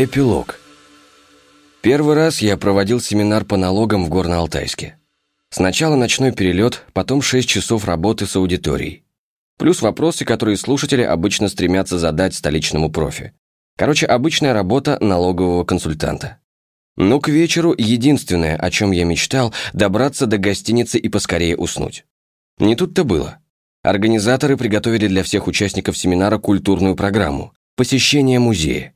Эпилог. Первый раз я проводил семинар по налогам в Горно-Алтайске. Сначала ночной перелет, потом 6 часов работы с аудиторией. Плюс вопросы, которые слушатели обычно стремятся задать столичному профи. Короче, обычная работа налогового консультанта. Но к вечеру единственное, о чем я мечтал, добраться до гостиницы и поскорее уснуть. Не тут-то было. Организаторы приготовили для всех участников семинара культурную программу «Посещение музея».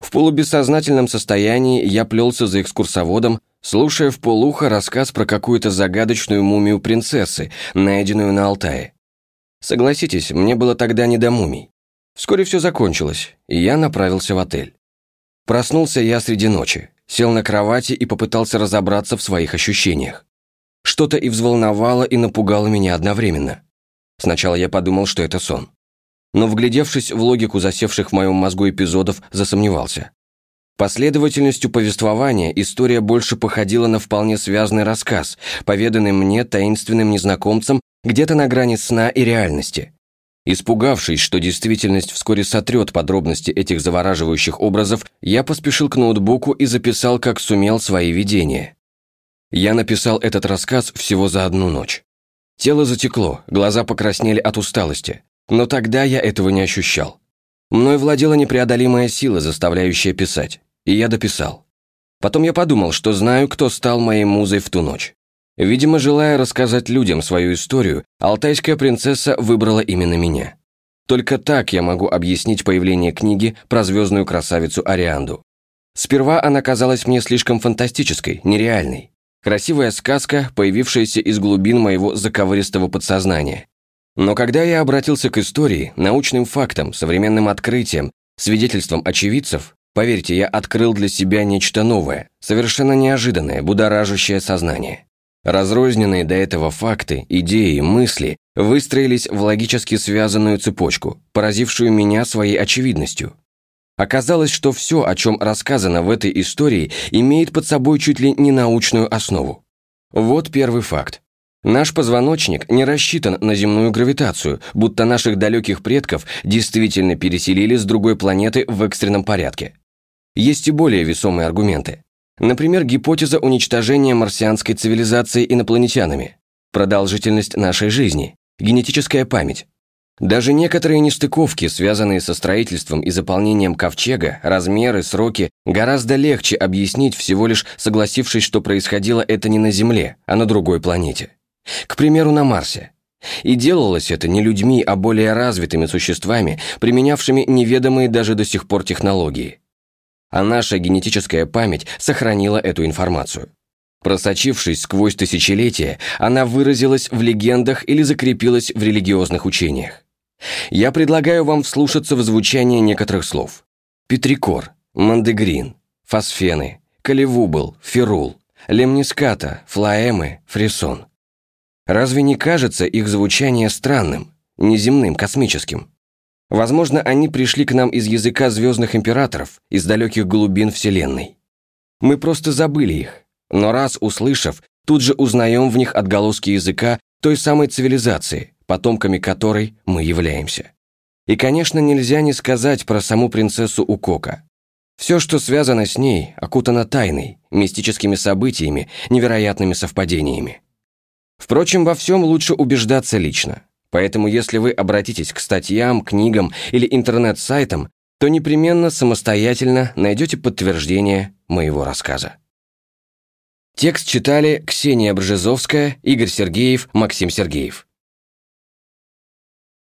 В полубессознательном состоянии я плелся за экскурсоводом, слушая в полухо рассказ про какую-то загадочную мумию принцессы, найденную на Алтае. Согласитесь, мне было тогда не до мумий. Вскоре все закончилось, и я направился в отель. Проснулся я среди ночи, сел на кровати и попытался разобраться в своих ощущениях. Что-то и взволновало, и напугало меня одновременно. Сначала я подумал, что это сон но, вглядевшись в логику засевших в моем мозгу эпизодов, засомневался. Последовательностью повествования история больше походила на вполне связанный рассказ, поведанный мне таинственным незнакомцем где-то на грани сна и реальности. Испугавшись, что действительность вскоре сотрет подробности этих завораживающих образов, я поспешил к ноутбуку и записал, как сумел, свои видения. Я написал этот рассказ всего за одну ночь. Тело затекло, глаза покраснели от усталости. Но тогда я этого не ощущал. Мной владела непреодолимая сила, заставляющая писать. И я дописал. Потом я подумал, что знаю, кто стал моей музой в ту ночь. Видимо, желая рассказать людям свою историю, алтайская принцесса выбрала именно меня. Только так я могу объяснить появление книги про звездную красавицу Арианду. Сперва она казалась мне слишком фантастической, нереальной. Красивая сказка, появившаяся из глубин моего заковыристого подсознания. Но когда я обратился к истории, научным фактам, современным открытиям, свидетельствам очевидцев, поверьте, я открыл для себя нечто новое, совершенно неожиданное, будоражащее сознание. Разрозненные до этого факты, идеи, мысли выстроились в логически связанную цепочку, поразившую меня своей очевидностью. Оказалось, что все, о чем рассказано в этой истории, имеет под собой чуть ли не научную основу. Вот первый факт. Наш позвоночник не рассчитан на земную гравитацию, будто наших далеких предков действительно переселили с другой планеты в экстренном порядке. Есть и более весомые аргументы. Например, гипотеза уничтожения марсианской цивилизации инопланетянами, продолжительность нашей жизни, генетическая память. Даже некоторые нестыковки, связанные со строительством и заполнением ковчега, размеры, сроки, гораздо легче объяснить, всего лишь согласившись, что происходило это не на Земле, а на другой планете. К примеру, на Марсе. И делалось это не людьми, а более развитыми существами, применявшими неведомые даже до сих пор технологии. А наша генетическая память сохранила эту информацию. Просочившись сквозь тысячелетия, она выразилась в легендах или закрепилась в религиозных учениях. Я предлагаю вам вслушаться в звучание некоторых слов. Петрикор, мандегрин, фосфены, каливубл, ферул, лемниската, флаэмы, фрисон. Разве не кажется их звучание странным, неземным, космическим? Возможно, они пришли к нам из языка звездных императоров, из далеких глубин Вселенной. Мы просто забыли их, но раз услышав, тут же узнаем в них отголоски языка той самой цивилизации, потомками которой мы являемся. И, конечно, нельзя не сказать про саму принцессу Укока. Все, что связано с ней, окутано тайной, мистическими событиями, невероятными совпадениями. Впрочем, во всем лучше убеждаться лично. Поэтому если вы обратитесь к статьям, книгам или интернет-сайтам, то непременно самостоятельно найдете подтверждение моего рассказа. Текст читали Ксения Бржезовская, Игорь Сергеев, Максим Сергеев.